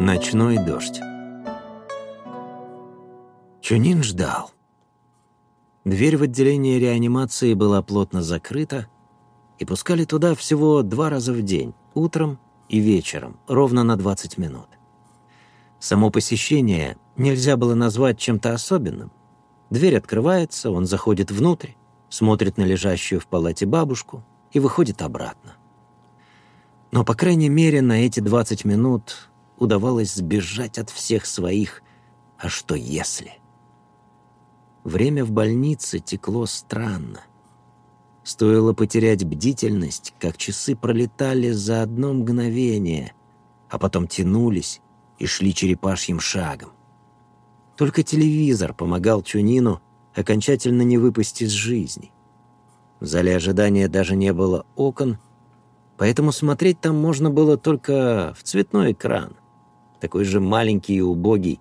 Ночной дождь. Чунин ждал. Дверь в отделение реанимации была плотно закрыта, и пускали туда всего два раза в день, утром и вечером, ровно на 20 минут. Само посещение нельзя было назвать чем-то особенным. Дверь открывается, он заходит внутрь, смотрит на лежащую в палате бабушку и выходит обратно. Но, по крайней мере, на эти 20 минут удавалось сбежать от всех своих «а что если?». Время в больнице текло странно. Стоило потерять бдительность, как часы пролетали за одно мгновение, а потом тянулись и шли черепашьим шагом. Только телевизор помогал Чунину окончательно не выпасть из жизни. В зале ожидания даже не было окон, поэтому смотреть там можно было только в цветной экран, такой же маленький и убогий,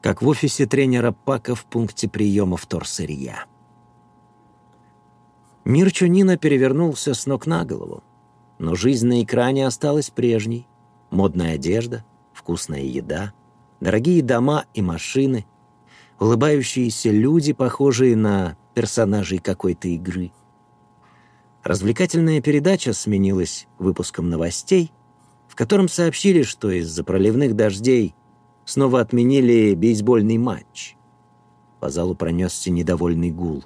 как в офисе тренера Пака в пункте приема вторсырья. Мир Чунина перевернулся с ног на голову, но жизнь на экране осталась прежней. Модная одежда, вкусная еда, дорогие дома и машины, улыбающиеся люди, похожие на персонажей какой-то игры. Развлекательная передача сменилась выпуском новостей, котором сообщили, что из-за проливных дождей снова отменили бейсбольный матч. По залу пронесся недовольный гул.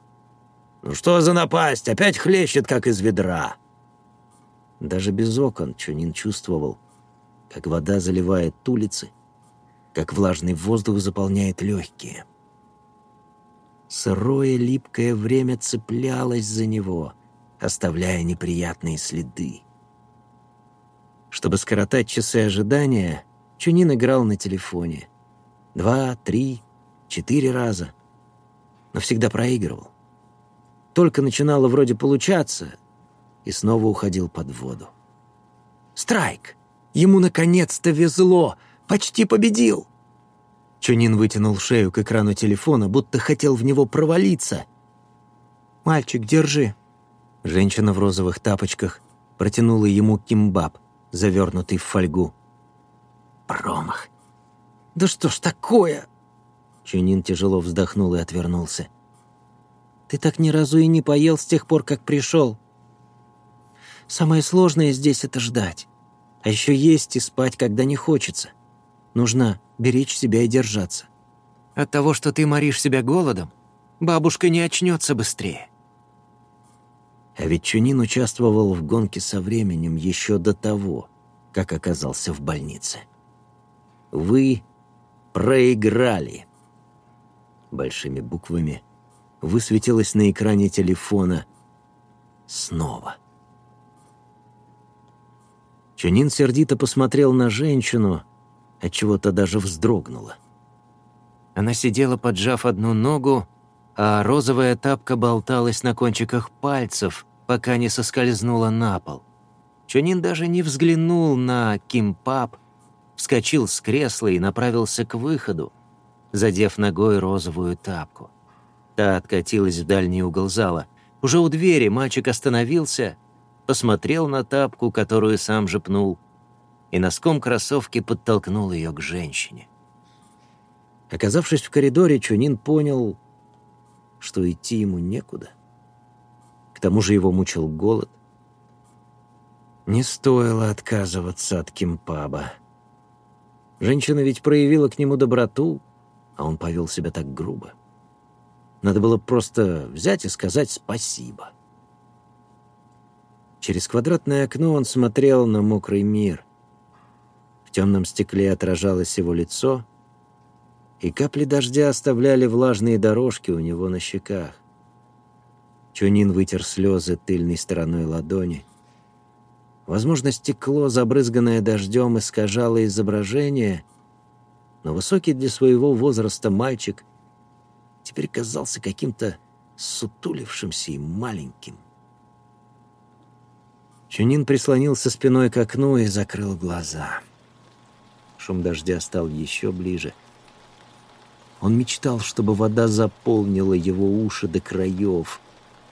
«Ну что за напасть? Опять хлещет, как из ведра!» Даже без окон Чунин чувствовал, как вода заливает улицы, как влажный воздух заполняет легкие. Сырое липкое время цеплялось за него, оставляя неприятные следы. Чтобы скоротать часы ожидания, Чунин играл на телефоне. Два, три, четыре раза. Но всегда проигрывал. Только начинало вроде получаться, и снова уходил под воду. «Страйк!» Ему наконец-то везло! Почти победил!» Чунин вытянул шею к экрану телефона, будто хотел в него провалиться. «Мальчик, держи!» Женщина в розовых тапочках протянула ему кимбаб, завернутый в фольгу. «Промах! Да что ж такое?» Чунин тяжело вздохнул и отвернулся. «Ты так ни разу и не поел с тех пор, как пришел. Самое сложное здесь — это ждать. А еще есть и спать, когда не хочется. Нужно беречь себя и держаться. От того, что ты моришь себя голодом, бабушка не очнется быстрее. А ведь Чунин участвовал в гонке со временем еще до того, как оказался в больнице. Вы проиграли. Большими буквами высветилось на экране телефона снова. Чунин сердито посмотрел на женщину, отчего-то даже вздрогнула. Она сидела, поджав одну ногу, а розовая тапка болталась на кончиках пальцев, пока не соскользнула на пол. Чунин даже не взглянул на кимпап, вскочил с кресла и направился к выходу, задев ногой розовую тапку. Та откатилась в дальний угол зала. Уже у двери мальчик остановился посмотрел на тапку, которую сам же пнул, и носком кроссовки подтолкнул ее к женщине. Оказавшись в коридоре, Чунин понял, что идти ему некуда. К тому же его мучил голод. Не стоило отказываться от кимпаба. Женщина ведь проявила к нему доброту, а он повел себя так грубо. Надо было просто взять и сказать спасибо. — Через квадратное окно он смотрел на мокрый мир. В темном стекле отражалось его лицо, и капли дождя оставляли влажные дорожки у него на щеках. Чунин вытер слезы тыльной стороной ладони. Возможно, стекло, забрызганное дождем, искажало изображение, но высокий для своего возраста мальчик теперь казался каким-то сутулившимся и маленьким. Чунин прислонился спиной к окну и закрыл глаза. Шум дождя стал еще ближе. Он мечтал, чтобы вода заполнила его уши до краев,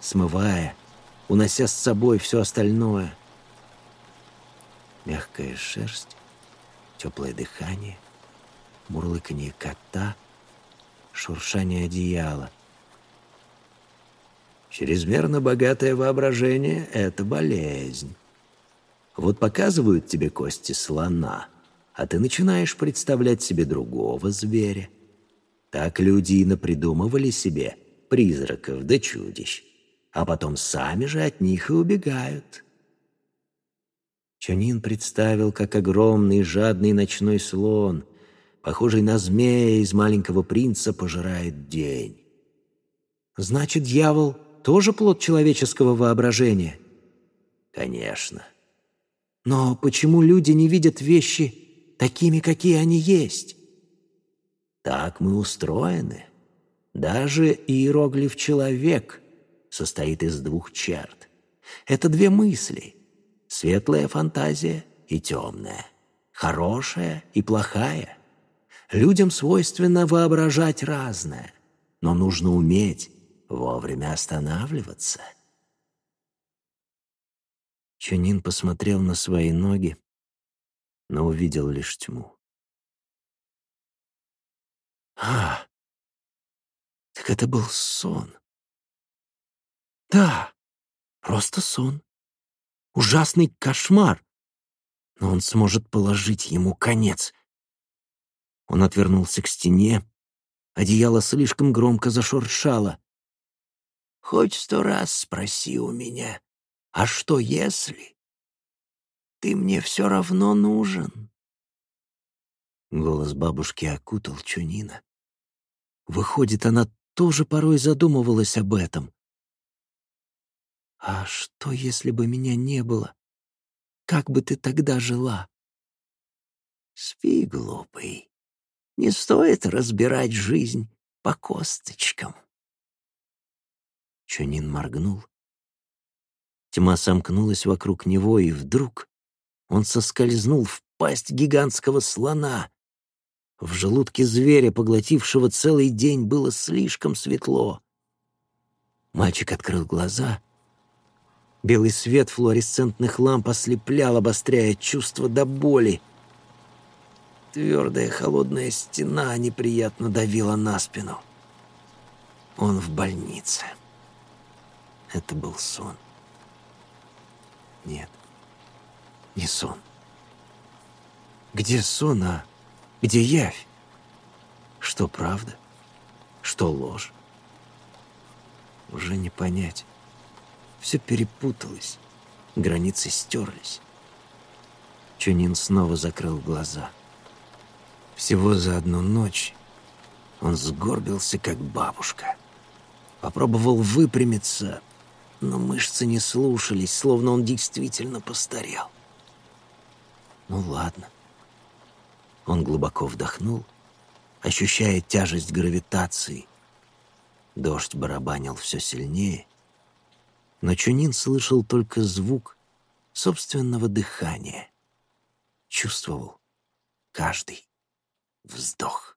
смывая, унося с собой все остальное. Мягкая шерсть, теплое дыхание, мурлыканье кота, шуршание одеяла. Чрезмерно богатое воображение — это болезнь. Вот показывают тебе кости слона, а ты начинаешь представлять себе другого зверя. Так люди и напридумывали себе призраков да чудищ, а потом сами же от них и убегают. Чонин представил, как огромный жадный ночной слон, похожий на змея из маленького принца, пожирает день. Значит, дьявол тоже плод человеческого воображения? Конечно. Но почему люди не видят вещи такими, какие они есть? Так мы устроены. Даже иероглиф «человек» состоит из двух черт. Это две мысли — Светлая фантазия и темная, хорошая и плохая. Людям свойственно воображать разное, но нужно уметь вовремя останавливаться. Чунин посмотрел на свои ноги, но увидел лишь тьму. А, так это был сон. Да, просто сон. Ужасный кошмар. Но он сможет положить ему конец. Он отвернулся к стене. Одеяло слишком громко зашуршало. «Хоть сто раз спроси у меня, а что если? Ты мне все равно нужен». Голос бабушки окутал Чунина. Выходит, она тоже порой задумывалась об этом. «А что, если бы меня не было? Как бы ты тогда жила?» «Спи, глупый. Не стоит разбирать жизнь по косточкам». Чунин моргнул. Тьма сомкнулась вокруг него, и вдруг он соскользнул в пасть гигантского слона. В желудке зверя, поглотившего целый день, было слишком светло. Мальчик открыл глаза — Белый свет флуоресцентных ламп ослеплял, обостряя чувство до боли. Твердая холодная стена неприятно давила на спину. Он в больнице. Это был сон. Нет, не сон. Где сон, а где явь? Что правда, что ложь? Уже не понять. Все перепуталось, границы стерлись. Чунин снова закрыл глаза. Всего за одну ночь он сгорбился, как бабушка. Попробовал выпрямиться, но мышцы не слушались, словно он действительно постарел. Ну ладно. Он глубоко вдохнул, ощущая тяжесть гравитации. Дождь барабанил все сильнее, но Чунин слышал только звук собственного дыхания. Чувствовал каждый вздох.